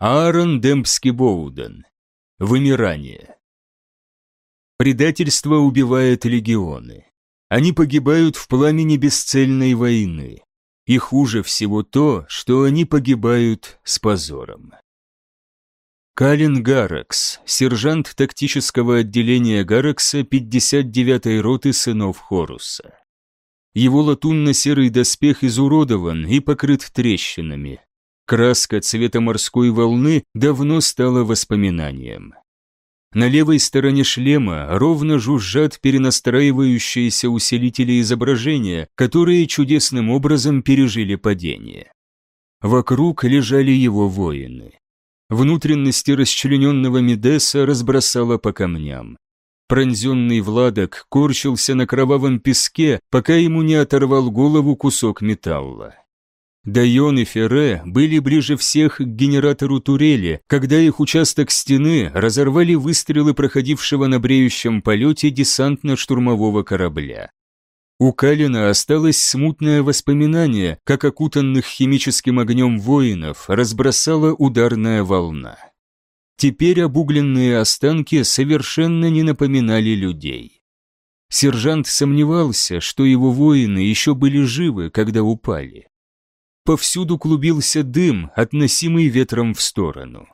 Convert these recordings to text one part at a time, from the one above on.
Аарон Демпский Боуден. Вымирание. Предательство убивает легионы. Они погибают в пламени бесцельной войны. И хуже всего то, что они погибают с позором. Калин Гаракс, сержант тактического отделения Гаракса 59-й роты сынов Хоруса. Его латунно-серый доспех изуродован и покрыт трещинами. Краска цвета морской волны давно стала воспоминанием. На левой стороне шлема ровно жужжат перенастраивающиеся усилители изображения, которые чудесным образом пережили падение. Вокруг лежали его воины. Внутренности расчлененного Медеса разбросало по камням. Пронзенный Владок корчился на кровавом песке, пока ему не оторвал голову кусок металла. Дайон и Ферре были ближе всех к генератору турели, когда их участок стены разорвали выстрелы проходившего на бреющем полете десантно-штурмового корабля. У Калина осталось смутное воспоминание, как окутанных химическим огнем воинов разбросала ударная волна. Теперь обугленные останки совершенно не напоминали людей. Сержант сомневался, что его воины еще были живы, когда упали. Повсюду клубился дым, относимый ветром в сторону.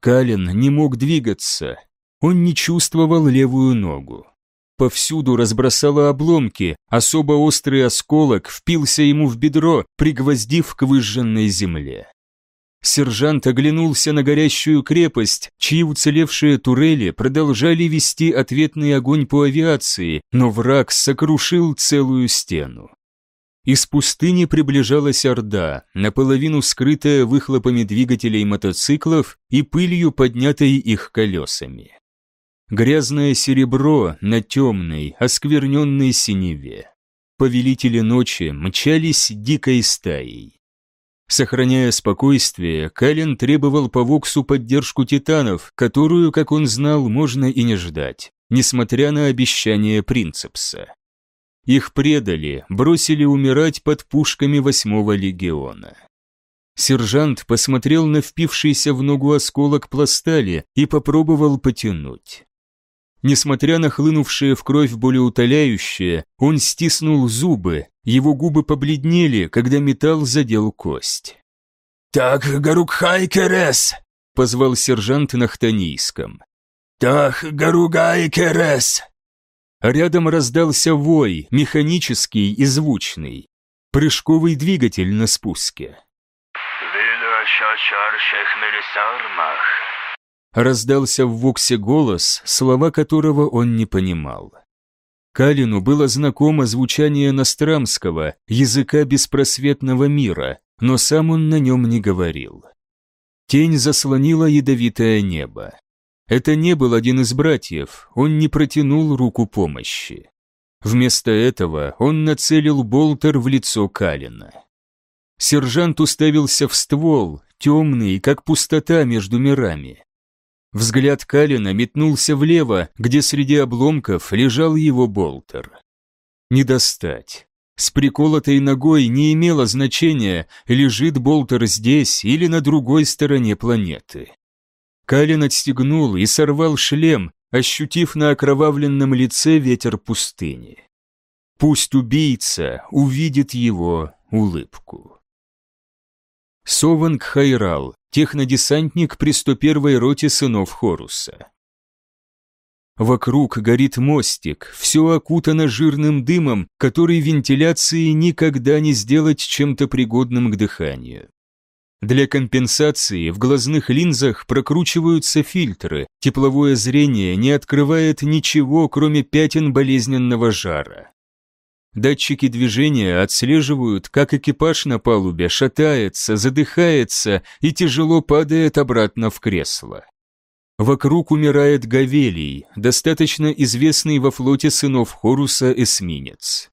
Калин не мог двигаться, он не чувствовал левую ногу. Повсюду разбросало обломки, особо острый осколок впился ему в бедро, пригвоздив к выжженной земле. Сержант оглянулся на горящую крепость, чьи уцелевшие турели продолжали вести ответный огонь по авиации, но враг сокрушил целую стену. Из пустыни приближалась Орда, наполовину скрытая выхлопами двигателей мотоциклов и пылью, поднятой их колесами. Грязное серебро на темной, оскверненной синеве. Повелители ночи мчались дикой стаей. Сохраняя спокойствие, Калин требовал по Воксу поддержку титанов, которую, как он знал, можно и не ждать, несмотря на обещание Принцепса. Их предали, бросили умирать под пушками восьмого легиона. Сержант посмотрел на впившийся в ногу осколок пластали и попробовал потянуть. Несмотря на хлынувшее в кровь болеутоляющее, он стиснул зубы, его губы побледнели, когда металл задел кость. «Так, Гарукхай Керес!» — позвал сержант на хтонийском. «Так, Гаругай Керес!» Рядом раздался вой, механический и звучный. Прыжковый двигатель на спуске. Раздался в Воксе голос, слова которого он не понимал. Калину было знакомо звучание Настрамского, языка беспросветного мира, но сам он на нем не говорил. Тень заслонила ядовитое небо. Это не был один из братьев, он не протянул руку помощи. Вместо этого он нацелил болтер в лицо Калина. Сержант уставился в ствол, темный, как пустота между мирами. Взгляд Калина метнулся влево, где среди обломков лежал его болтер. Не достать. С приколотой ногой не имело значения, лежит болтер здесь или на другой стороне планеты. Калин отстегнул и сорвал шлем, ощутив на окровавленном лице ветер пустыни. Пусть убийца увидит его улыбку. Сованг Хайрал, технодесантник при 101-й роте сынов Хоруса. Вокруг горит мостик, все окутано жирным дымом, который вентиляции никогда не сделать чем-то пригодным к дыханию. Для компенсации в глазных линзах прокручиваются фильтры, тепловое зрение не открывает ничего, кроме пятен болезненного жара. Датчики движения отслеживают, как экипаж на палубе шатается, задыхается и тяжело падает обратно в кресло. Вокруг умирает Гавелий, достаточно известный во флоте сынов Хоруса эсминец.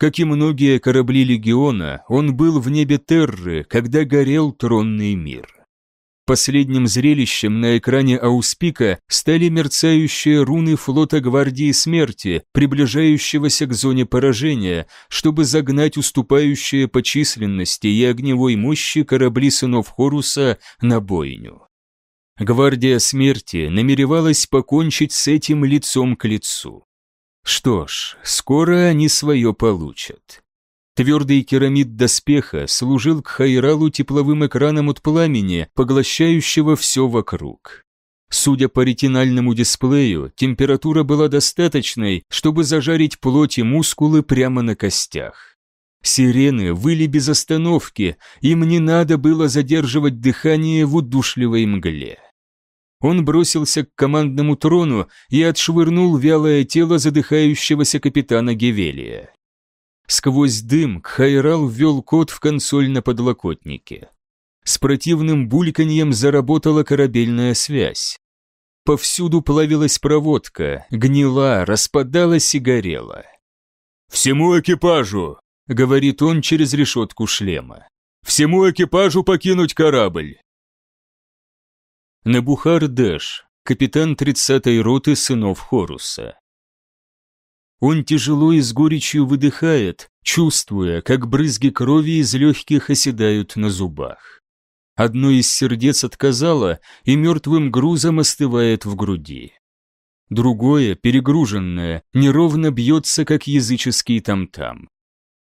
Как и многие корабли Легиона, он был в небе Терры, когда горел тронный мир. Последним зрелищем на экране Ауспика стали мерцающие руны флота Гвардии Смерти, приближающегося к зоне поражения, чтобы загнать уступающие по численности и огневой мощи корабли сынов Хоруса на бойню. Гвардия смерти намеревалась покончить с этим лицом к лицу. Что ж, скоро они свое получат. Твердый керамид доспеха служил к Хайралу тепловым экраном от пламени, поглощающего все вокруг. Судя по ретинальному дисплею, температура была достаточной, чтобы зажарить плоть и мускулы прямо на костях. Сирены выли без остановки, им не надо было задерживать дыхание в удушливой мгле. Он бросился к командному трону и отшвырнул вялое тело задыхающегося капитана Гевелия. Сквозь дым Кхайрал ввел код в консоль на подлокотнике. С противным бульканьем заработала корабельная связь. Повсюду плавилась проводка, гнила, распадалась и горела. «Всему экипажу!» — говорит он через решетку шлема. «Всему экипажу покинуть корабль!» Набухар Дэш, капитан 30-й роты сынов Хоруса. Он тяжело и с горечью выдыхает, чувствуя, как брызги крови из легких оседают на зубах. Одно из сердец отказало и мертвым грузом остывает в груди. Другое, перегруженное, неровно бьется, как языческий там-там.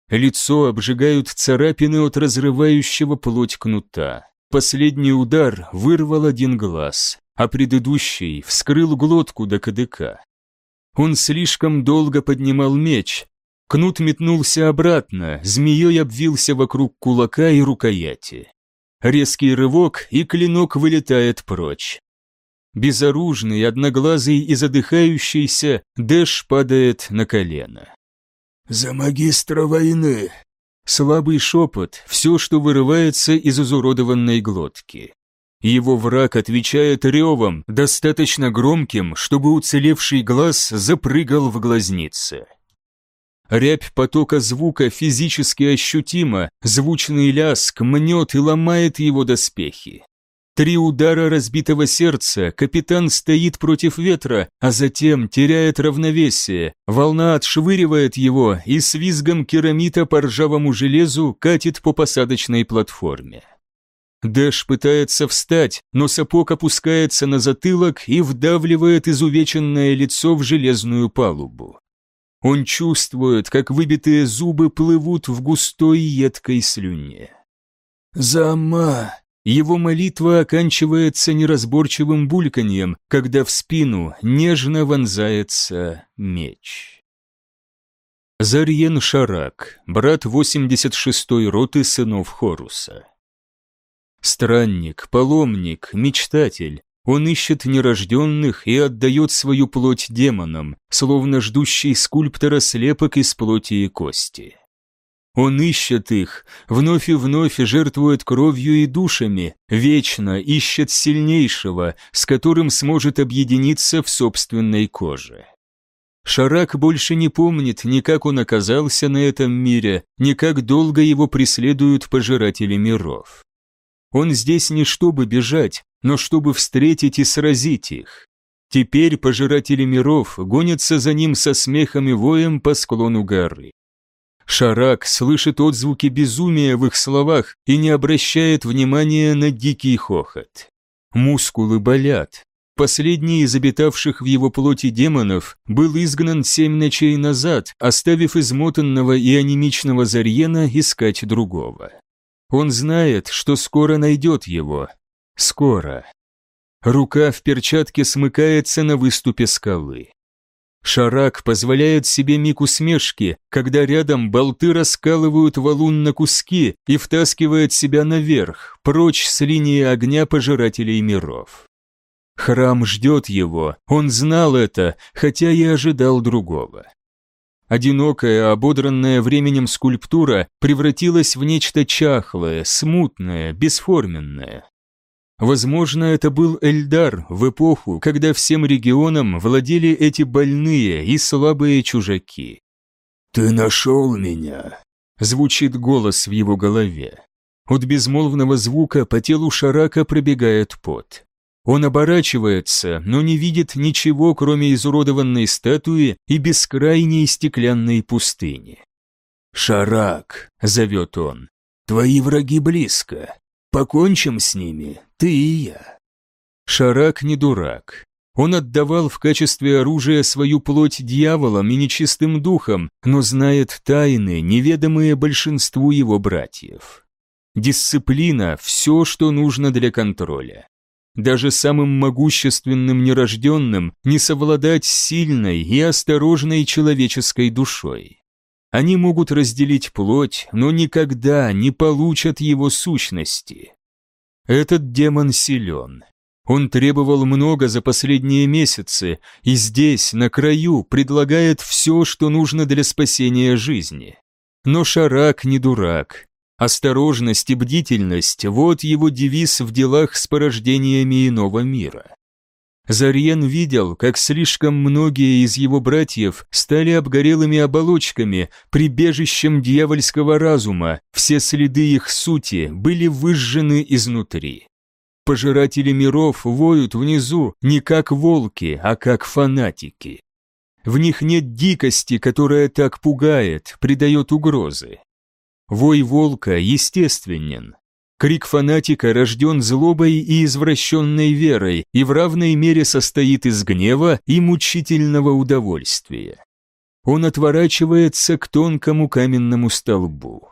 Лицо обжигают царапины от разрывающего плоть кнута. Последний удар вырвал один глаз, а предыдущий вскрыл глотку до кадыка. Он слишком долго поднимал меч. Кнут метнулся обратно, змеей обвился вокруг кулака и рукояти. Резкий рывок, и клинок вылетает прочь. Безоружный, одноглазый и задыхающийся, Дэш падает на колено. «За магистра войны!» Слабый шепот, все, что вырывается из изуродованной глотки. Его враг отвечает ревом, достаточно громким, чтобы уцелевший глаз запрыгал в глазнице. Рябь потока звука физически ощутима, звучный ляск мнет и ломает его доспехи. Три удара разбитого сердца, капитан стоит против ветра, а затем теряет равновесие, волна отшвыривает его и с визгом керамита по ржавому железу катит по посадочной платформе. Дэш пытается встать, но сапог опускается на затылок и вдавливает изувеченное лицо в железную палубу. Он чувствует, как выбитые зубы плывут в густой едкой слюне. «Зама!» Его молитва оканчивается неразборчивым бульканьем, когда в спину нежно вонзается меч. Зарьен Шарак, брат 86-й роты сынов Хоруса. Странник, паломник, мечтатель. Он ищет нерожденных и отдает свою плоть демонам, словно ждущий скульптора слепок из плоти и кости. Он ищет их, вновь и вновь жертвует кровью и душами, вечно ищет сильнейшего, с которым сможет объединиться в собственной коже. Шарак больше не помнит ни как он оказался на этом мире, ни как долго его преследуют пожиратели миров. Он здесь не чтобы бежать, но чтобы встретить и сразить их. Теперь пожиратели миров гонятся за ним со смехом и воем по склону горы. Шарак слышит отзвуки безумия в их словах и не обращает внимания на дикий хохот. Мускулы болят. Последний из обитавших в его плоти демонов был изгнан семь ночей назад, оставив измотанного и анемичного Зарьена искать другого. Он знает, что скоро найдет его. Скоро. Рука в перчатке смыкается на выступе скалы. Шарак позволяет себе миг усмешки, когда рядом болты раскалывают валун на куски и втаскивает себя наверх, прочь с линии огня пожирателей миров. Храм ждет его, он знал это, хотя и ожидал другого. Одинокая, ободранная временем скульптура превратилась в нечто чахлое, смутное, бесформенное. Возможно, это был Эльдар в эпоху, когда всем регионам владели эти больные и слабые чужаки. «Ты нашел меня», — звучит голос в его голове. От безмолвного звука по телу Шарака пробегает пот. Он оборачивается, но не видит ничего, кроме изуродованной статуи и бескрайней стеклянной пустыни. «Шарак», — зовет он, — «твои враги близко. Покончим с ними, ты и я». Шарак не дурак. Он отдавал в качестве оружия свою плоть дьяволам и нечистым духам, но знает тайны, неведомые большинству его братьев. Дисциплина – все, что нужно для контроля. Даже самым могущественным нерожденным не совладать сильной и осторожной человеческой душой. Они могут разделить плоть, но никогда не получат его сущности. Этот демон силен, он требовал много за последние месяцы, и здесь, на краю, предлагает все, что нужно для спасения жизни. Но Шарак не дурак. Осторожность и бдительность – вот его девиз в делах с порождениями иного мира. Зарьен видел, как слишком многие из его братьев стали обгорелыми оболочками, прибежищем дьявольского разума, все следы их сути были выжжены изнутри. Пожиратели миров воют внизу не как волки, а как фанатики. В них нет дикости, которая так пугает, придает угрозы. Вой волка естественен. Крик фанатика рожден злобой и извращенной верой и в равной мере состоит из гнева и мучительного удовольствия. Он отворачивается к тонкому каменному столбу.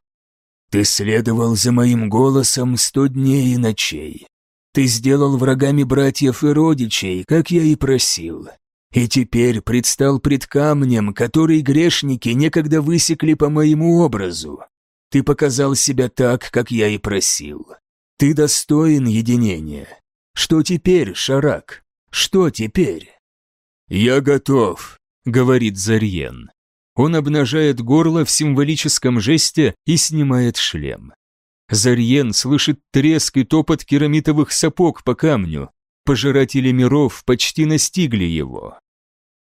«Ты следовал за моим голосом сто дней и ночей. Ты сделал врагами братьев и родичей, как я и просил. И теперь предстал пред камнем, который грешники некогда высекли по моему образу. Ты показал себя так, как я и просил. Ты достоин единения. Что теперь, Шарак? Что теперь? Я готов, говорит Зарьен. Он обнажает горло в символическом жесте и снимает шлем. Зарьен слышит треск и топот керамитовых сапог по камню. Пожиратели миров почти настигли его.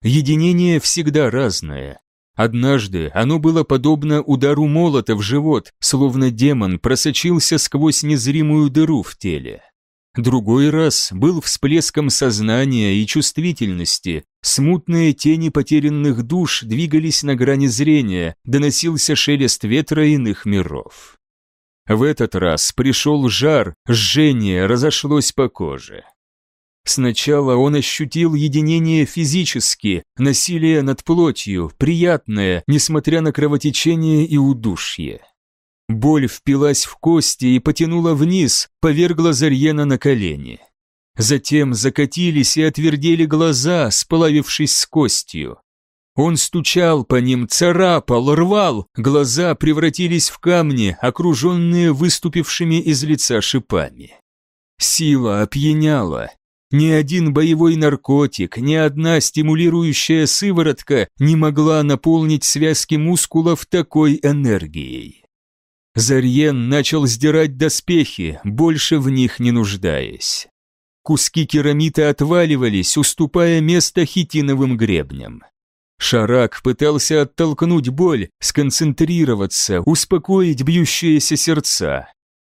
Единение всегда разное. Однажды оно было подобно удару молота в живот, словно демон просочился сквозь незримую дыру в теле. Другой раз был всплеском сознания и чувствительности, смутные тени потерянных душ двигались на грани зрения, доносился шелест ветра иных миров. В этот раз пришел жар, жжение разошлось по коже. Сначала он ощутил единение физически, насилие над плотью, приятное, несмотря на кровотечение и удушье. Боль впилась в кости и потянула вниз, повергла Зарьена на колени. Затем закатились и отвердели глаза, сплавившись с костью. Он стучал по ним, царапал, рвал, глаза превратились в камни, окруженные выступившими из лица шипами. Сила опьяняла. Ни один боевой наркотик, ни одна стимулирующая сыворотка не могла наполнить связки мускулов такой энергией. Зарьен начал сдирать доспехи, больше в них не нуждаясь. Куски керамита отваливались, уступая место хитиновым гребням. Шарак пытался оттолкнуть боль, сконцентрироваться, успокоить бьющиеся сердца.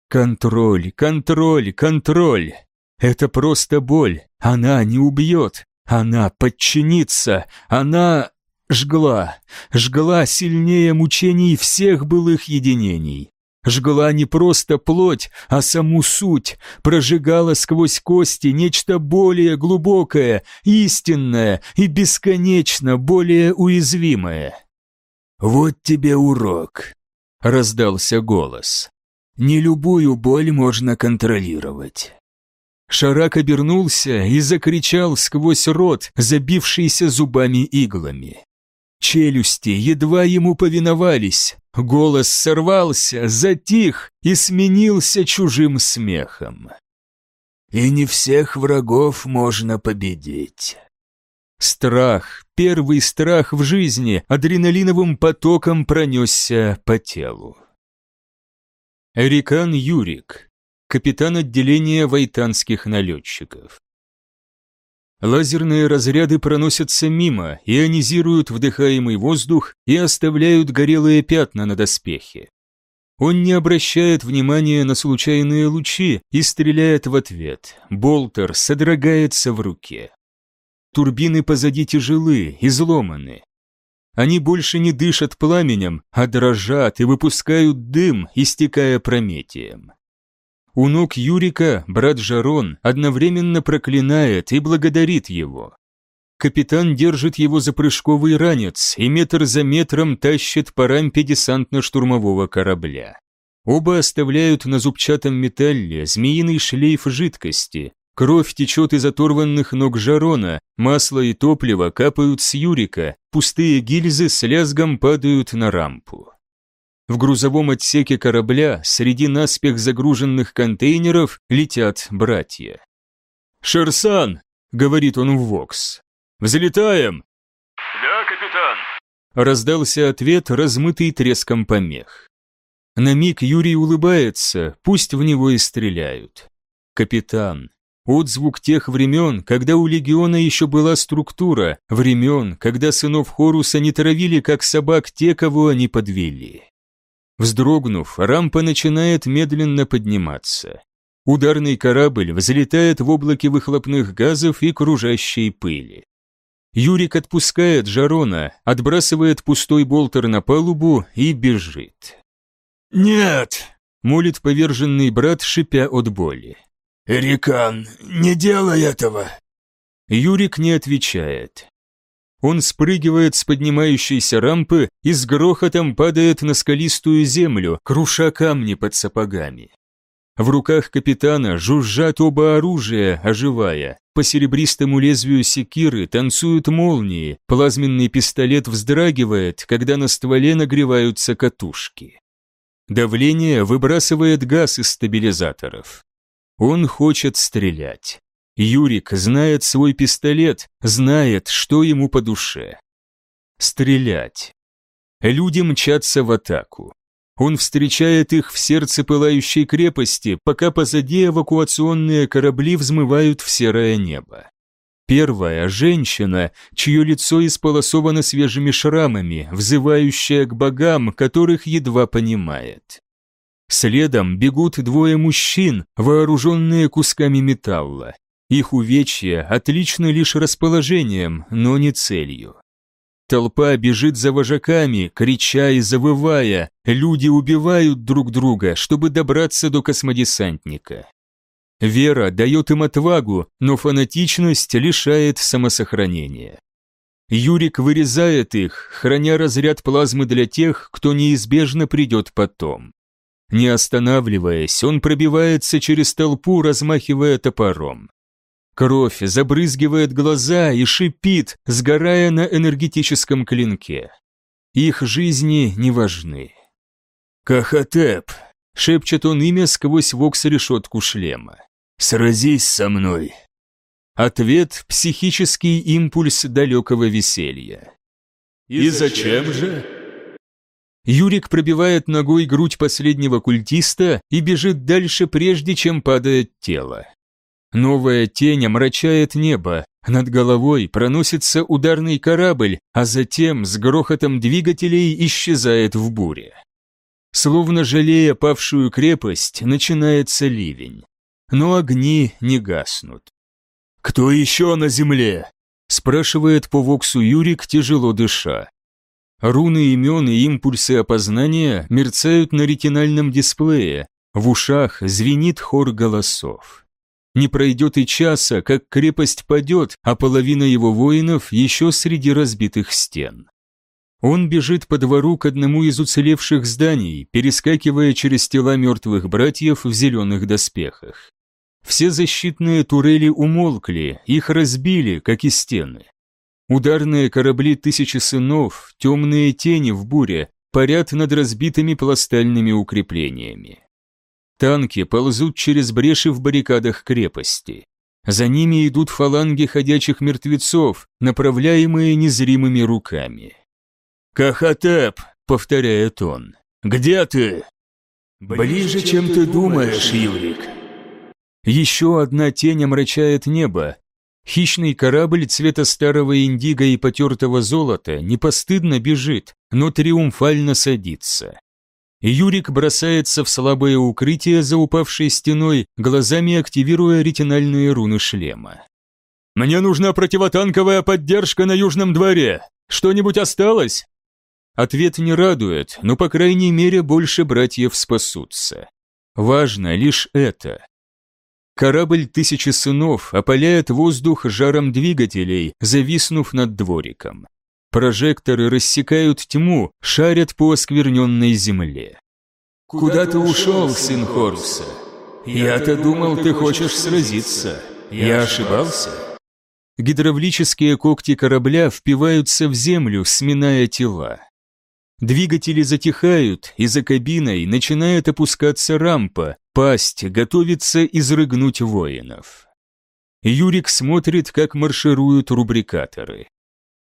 Контроль, контроль, контроль. Это просто боль. Она не убьет. Она подчинится. Она жгла. Жгла сильнее мучений всех былых единений жгла не просто плоть, а саму суть, прожигала сквозь кости нечто более глубокое, истинное и бесконечно более уязвимое. «Вот тебе урок», — раздался голос. «Не любую боль можно контролировать». Шарак обернулся и закричал сквозь рот, забившийся зубами иглами. Челюсти едва ему повиновались, голос сорвался, затих и сменился чужим смехом. «И не всех врагов можно победить». Страх, первый страх в жизни, адреналиновым потоком пронесся по телу. Эрикан Юрик, капитан отделения вайтанских налетчиков. Лазерные разряды проносятся мимо, ионизируют вдыхаемый воздух и оставляют горелые пятна на доспехе. Он не обращает внимания на случайные лучи и стреляет в ответ. Болтер содрогается в руке. Турбины позади тяжелы, изломаны. Они больше не дышат пламенем, а дрожат и выпускают дым, истекая прометием. У ног Юрика брат Жарон одновременно проклинает и благодарит его. Капитан держит его за прыжковый ранец и метр за метром тащит по рампе десантно-штурмового корабля. Оба оставляют на зубчатом металле змеиный шлейф жидкости. Кровь течет из оторванных ног Жарона, масло и топливо капают с Юрика, пустые гильзы с лязгом падают на рампу. В грузовом отсеке корабля среди наспех загруженных контейнеров летят братья. «Шерсан!» — говорит он в Вокс. «Взлетаем!» «Да, капитан!» Раздался ответ, размытый треском помех. На миг Юрий улыбается, пусть в него и стреляют. Капитан. Отзвук тех времен, когда у легиона еще была структура, времен, когда сынов Хоруса не травили, как собак, те, кого они подвели. Вздрогнув, рампа начинает медленно подниматься. Ударный корабль взлетает в облаке выхлопных газов и кружащей пыли. Юрик отпускает Жарона, отбрасывает пустой болтер на палубу и бежит. «Нет!» — молит поверженный брат, шипя от боли. «Эрикан, не делай этого!» Юрик не отвечает. Он спрыгивает с поднимающейся рампы и с грохотом падает на скалистую землю, круша камни под сапогами. В руках капитана жужжат оба оружия, оживая. По серебристому лезвию секиры танцуют молнии, плазменный пистолет вздрагивает, когда на стволе нагреваются катушки. Давление выбрасывает газ из стабилизаторов. Он хочет стрелять. Юрик знает свой пистолет, знает, что ему по душе. Стрелять. Люди мчатся в атаку. Он встречает их в сердце пылающей крепости, пока позади эвакуационные корабли взмывают в серое небо. Первая – женщина, чье лицо исполосовано свежими шрамами, взывающая к богам, которых едва понимает. Следом бегут двое мужчин, вооруженные кусками металла. Их увечья отличны лишь расположением, но не целью. Толпа бежит за вожаками, крича и завывая, люди убивают друг друга, чтобы добраться до космодесантника. Вера дает им отвагу, но фанатичность лишает самосохранения. Юрик вырезает их, храня разряд плазмы для тех, кто неизбежно придет потом. Не останавливаясь, он пробивается через толпу, размахивая топором. Кровь забрызгивает глаза и шипит, сгорая на энергетическом клинке. Их жизни не важны. «Кахотеп!» — шепчет он имя сквозь вокс-решетку шлема. «Сразись со мной!» Ответ — психический импульс далекого веселья. «И зачем же?» Юрик пробивает ногой грудь последнего культиста и бежит дальше, прежде чем падает тело. Новая тень омрачает небо, над головой проносится ударный корабль, а затем с грохотом двигателей исчезает в буре. Словно жалея павшую крепость, начинается ливень. Но огни не гаснут. «Кто еще на земле?» спрашивает по воксу Юрик, тяжело дыша. Руны имен и импульсы опознания мерцают на ретинальном дисплее, в ушах звенит хор голосов. Не пройдет и часа, как крепость падет, а половина его воинов еще среди разбитых стен. Он бежит по двору к одному из уцелевших зданий, перескакивая через тела мертвых братьев в зеленых доспехах. Все защитные турели умолкли, их разбили, как и стены. Ударные корабли тысячи сынов, темные тени в буре, парят над разбитыми пластальными укреплениями. Танки ползут через бреши в баррикадах крепости. За ними идут фаланги ходячих мертвецов, направляемые незримыми руками. «Кахотеп!» — повторяет он. «Где ты?» «Ближе, чем ты думаешь, Юрик». Еще одна тень омрачает небо. Хищный корабль цвета старого индиго и потертого золота не постыдно бежит, но триумфально садится. Юрик бросается в слабое укрытие за упавшей стеной, глазами активируя ретинальные руны шлема. «Мне нужна противотанковая поддержка на южном дворе! Что-нибудь осталось?» Ответ не радует, но, по крайней мере, больше братьев спасутся. Важно лишь это. Корабль «Тысячи сынов» опаляет воздух жаром двигателей, зависнув над двориком. Прожекторы рассекают тьму, шарят по оскверненной земле. «Куда ты ушел, сын Хоруса? Я-то думал, ты хочешь сразиться. Я ошибался?» Гидравлические когти корабля впиваются в землю, сминая тела. Двигатели затихают, и за кабиной начинает опускаться рампа, пасть готовится изрыгнуть воинов. Юрик смотрит, как маршируют рубрикаторы.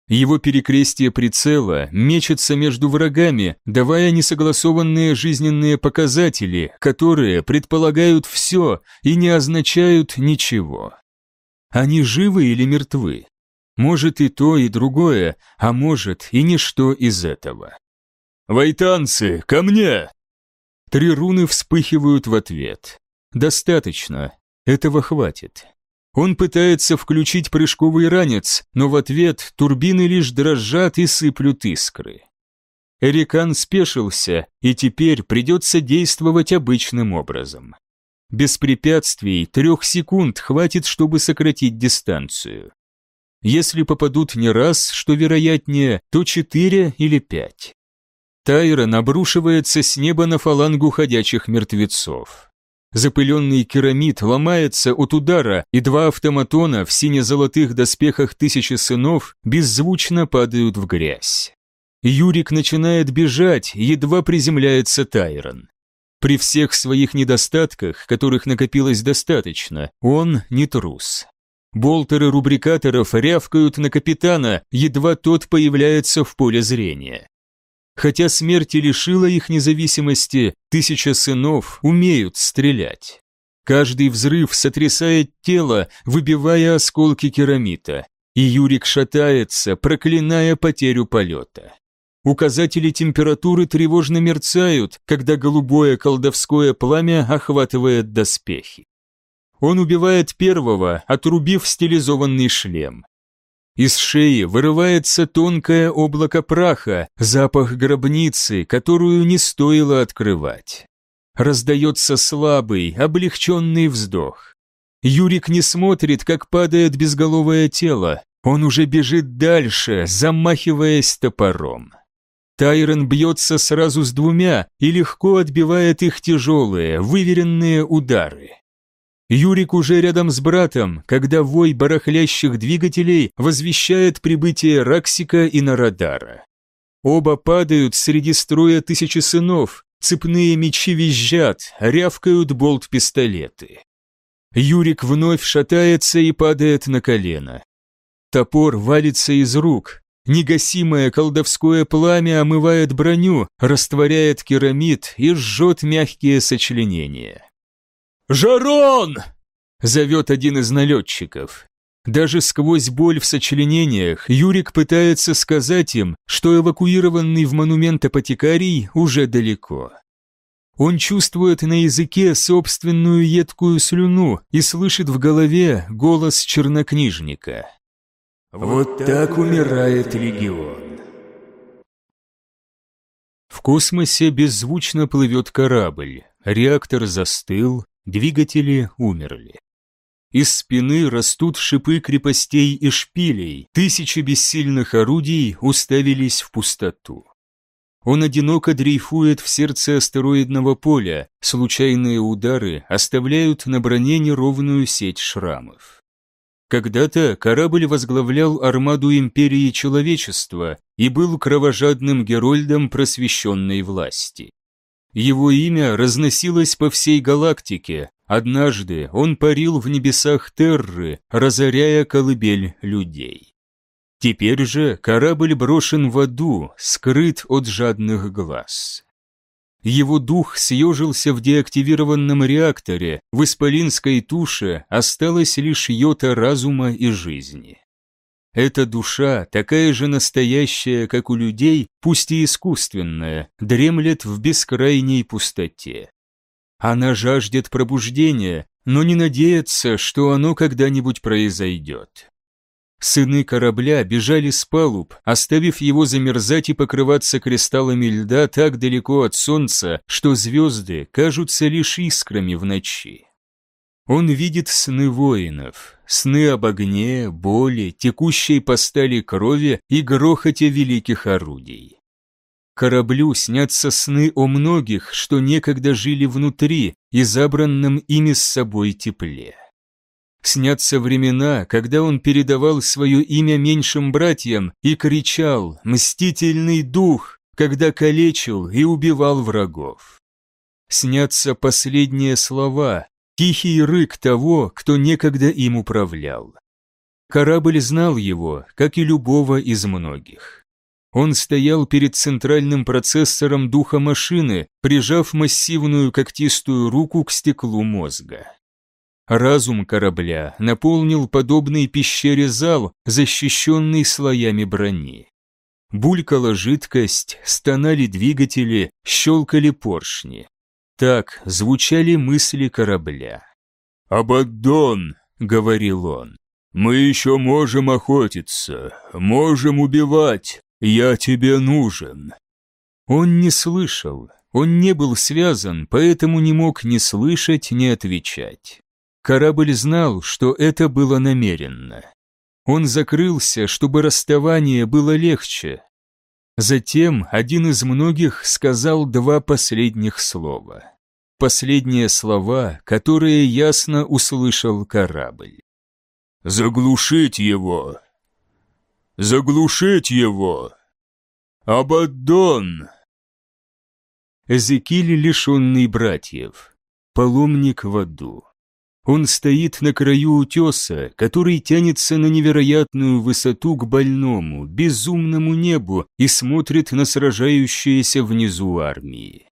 Его перекрестие прицела мечется между врагами, давая несогласованные жизненные показатели, которые предполагают все и не означают ничего. Они живы или мертвы? Может и то, и другое, а может и ничто из этого. «Вайтанцы, ко мне!» Три руны вспыхивают в ответ. Достаточно, этого хватит. Он пытается включить прыжковый ранец, но в ответ турбины лишь дрожат и сыплют искры. Эрикан спешился, и теперь придется действовать обычным образом. Без препятствий трех секунд хватит, чтобы сократить дистанцию. Если попадут не раз, что вероятнее, то четыре или пять. Тайрон обрушивается с неба на фалангу ходячих мертвецов. Запыленный керамид ломается от удара, и два автоматона в сине-золотых доспехах тысячи сынов беззвучно падают в грязь. Юрик начинает бежать, едва приземляется Тайрон. При всех своих недостатках, которых накопилось достаточно, он не трус. Болтеры рубрикаторов рявкают на капитана, едва тот появляется в поле зрения. Хотя смерть и лишила их независимости, тысяча сынов умеют стрелять. Каждый взрыв сотрясает тело, выбивая осколки керамита, и Юрик шатается, проклиная потерю полета. Указатели температуры тревожно мерцают, когда голубое колдовское пламя охватывает доспехи. Он убивает первого, отрубив стилизованный шлем. Из шеи вырывается тонкое облако праха, запах гробницы, которую не стоило открывать. Раздается слабый, облегченный вздох. Юрик не смотрит, как падает безголовое тело. Он уже бежит дальше, замахиваясь топором. Тайрон бьется сразу с двумя и легко отбивает их тяжелые, выверенные удары. Юрик уже рядом с братом, когда вой барахлящих двигателей возвещает прибытие Раксика и Нарадара. Оба падают среди строя тысячи сынов, цепные мечи визжат, рявкают болт-пистолеты. Юрик вновь шатается и падает на колено. Топор валится из рук, Негасимое колдовское пламя омывает броню, растворяет керамид и жжет мягкие сочленения. «Жарон!» — зовет один из налетчиков. Даже сквозь боль в сочленениях Юрик пытается сказать им, что эвакуированный в монумент апотекарий уже далеко. Он чувствует на языке собственную едкую слюну и слышит в голове голос чернокнижника. Вот так умирает легион. В космосе беззвучно плывет корабль, реактор застыл, двигатели умерли. Из спины растут шипы крепостей и шпилей, тысячи бессильных орудий уставились в пустоту. Он одиноко дрейфует в сердце астероидного поля, случайные удары оставляют на броне неровную сеть шрамов. Когда-то корабль возглавлял армаду империи человечества и был кровожадным герольдом просвещенной власти. Его имя разносилось по всей галактике, однажды он парил в небесах Терры, разоряя колыбель людей. Теперь же корабль брошен в аду, скрыт от жадных глаз. Его дух съежился в деактивированном реакторе, в исполинской туше осталась лишь йота разума и жизни. Эта душа, такая же настоящая, как у людей, пусть и искусственная, дремлет в бескрайней пустоте. Она жаждет пробуждения, но не надеется, что оно когда-нибудь произойдет. Сыны корабля бежали с палуб, оставив его замерзать и покрываться кристаллами льда так далеко от солнца, что звезды кажутся лишь искрами в ночи. Он видит сны воинов, сны об огне, боли, текущей по стали крови и грохоте великих орудий. Кораблю снятся сны о многих, что некогда жили внутри и забранном ими с собой тепле. Снятся времена, когда он передавал свое имя меньшим братьям и кричал «Мстительный дух!», когда калечил и убивал врагов. Снятся последние слова, тихий рык того, кто некогда им управлял. Корабль знал его, как и любого из многих. Он стоял перед центральным процессором духа машины, прижав массивную когтистую руку к стеклу мозга. Разум корабля наполнил подобный пещере зал, защищенный слоями брони. Булькала жидкость, стонали двигатели, щелкали поршни. Так звучали мысли корабля. «Абаддон», — говорил он, — «мы еще можем охотиться, можем убивать, я тебе нужен». Он не слышал, он не был связан, поэтому не мог ни слышать, ни отвечать. Корабль знал, что это было намеренно. Он закрылся, чтобы расставание было легче. Затем один из многих сказал два последних слова. Последние слова, которые ясно услышал корабль. «Заглушить его! Заглушить его! Абаддон!» Эзекиль, лишенный братьев, паломник в аду. Он стоит на краю утеса, который тянется на невероятную высоту к больному, безумному небу и смотрит на сражающиеся внизу армии.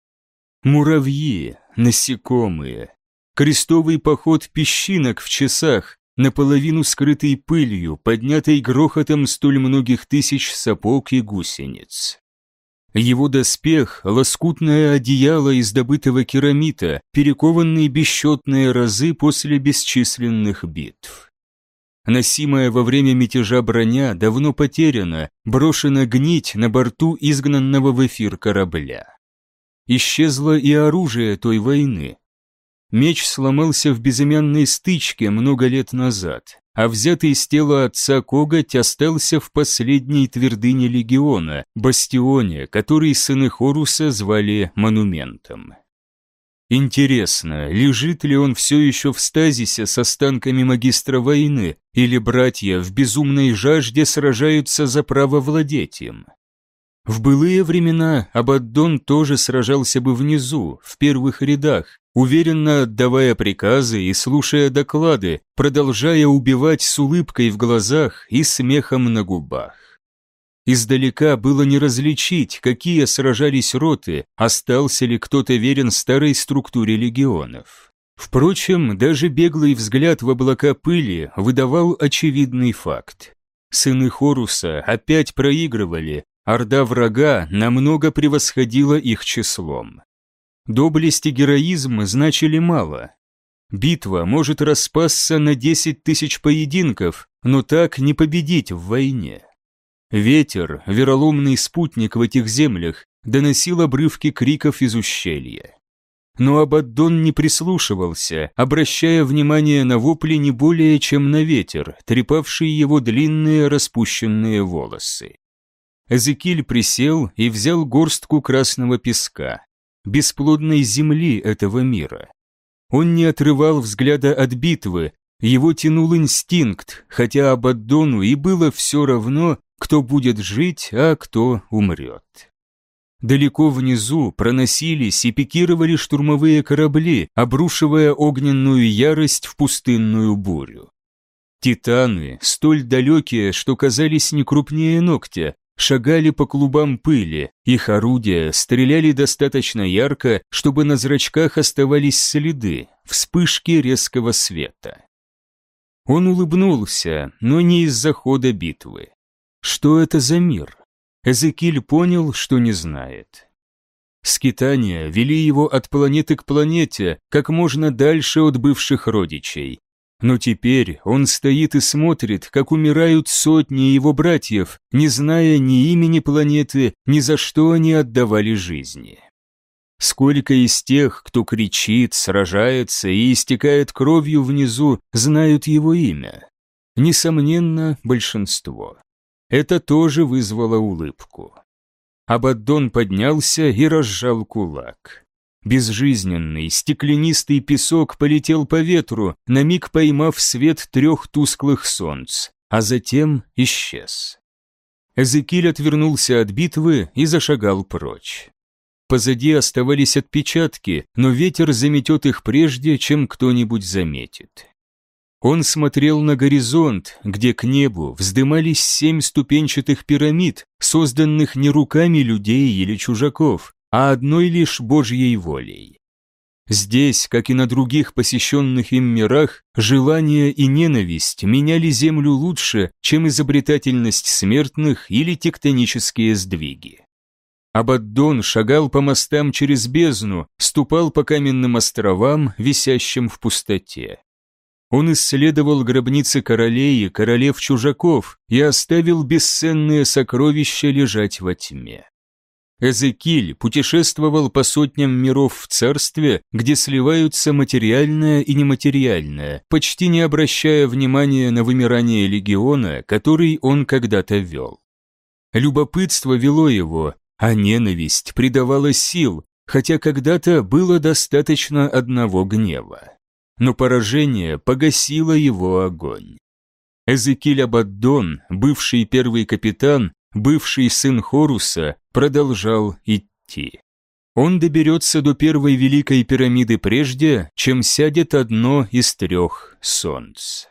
Муравьи, насекомые, крестовый поход песчинок в часах, наполовину скрытый пылью, поднятой грохотом столь многих тысяч сапог и гусениц. Его доспех – лоскутное одеяло из добытого керамита, перекованный бесчетные разы после бесчисленных битв. Носимая во время мятежа броня давно потеряна, брошена гнить на борту изгнанного в эфир корабля. Исчезло и оружие той войны. Меч сломался в безымянной стычке много лет назад а взятый из тела отца коготь остался в последней твердыне легиона, бастионе, который сыны Хоруса звали монументом. Интересно, лежит ли он все еще в стазисе с останками магистра войны, или братья в безумной жажде сражаются за право владеть им? В былые времена Абаддон тоже сражался бы внизу, в первых рядах, уверенно отдавая приказы и слушая доклады, продолжая убивать с улыбкой в глазах и смехом на губах. Издалека было не различить, какие сражались роты, остался ли кто-то верен старой структуре легионов. Впрочем, даже беглый взгляд в облака пыли выдавал очевидный факт. Сыны Хоруса опять проигрывали, орда врага намного превосходила их числом. Доблесть и героизм значили мало. Битва может распасться на 10 тысяч поединков, но так не победить в войне. Ветер, вероломный спутник в этих землях, доносил обрывки криков из ущелья. Но Абаддон не прислушивался, обращая внимание на вопли не более чем на ветер, трепавший его длинные распущенные волосы. Эзекиль присел и взял горстку красного песка бесплодной земли этого мира. Он не отрывал взгляда от битвы, его тянул инстинкт, хотя Абаддону и было все равно, кто будет жить, а кто умрет. Далеко внизу проносились и пикировали штурмовые корабли, обрушивая огненную ярость в пустынную бурю. Титаны, столь далекие, что казались не крупнее ногтя, шагали по клубам пыли, их орудия стреляли достаточно ярко, чтобы на зрачках оставались следы, вспышки резкого света. Он улыбнулся, но не из-за хода битвы. Что это за мир? Эзекиль понял, что не знает. Скитания вели его от планеты к планете, как можно дальше от бывших родичей. Но теперь он стоит и смотрит, как умирают сотни его братьев, не зная ни имени планеты, ни за что они отдавали жизни. Сколько из тех, кто кричит, сражается и истекает кровью внизу, знают его имя? Несомненно, большинство. Это тоже вызвало улыбку. Абаддон поднялся и разжал кулак. Безжизненный, стеклянистый песок полетел по ветру, на миг поймав свет трех тусклых солнц, а затем исчез. Эзекиль отвернулся от битвы и зашагал прочь. Позади оставались отпечатки, но ветер заметет их прежде, чем кто-нибудь заметит. Он смотрел на горизонт, где к небу вздымались семь ступенчатых пирамид, созданных не руками людей или чужаков, а одной лишь Божьей волей. Здесь, как и на других посещенных им мирах, желание и ненависть меняли Землю лучше, чем изобретательность смертных или тектонические сдвиги. Абаддон шагал по мостам через бездну, ступал по каменным островам, висящим в пустоте. Он исследовал гробницы королей и королев-чужаков и оставил бесценные сокровища лежать во тьме. Эзекиль путешествовал по сотням миров в царстве, где сливаются материальное и нематериальное, почти не обращая внимания на вымирание легиона, который он когда-то вел. Любопытство вело его, а ненависть придавала сил, хотя когда-то было достаточно одного гнева. Но поражение погасило его огонь. Эзекиль Абаддон, бывший первый капитан, бывший сын Хоруса, продолжал идти. Он доберется до первой великой пирамиды прежде, чем сядет одно из трех солнц.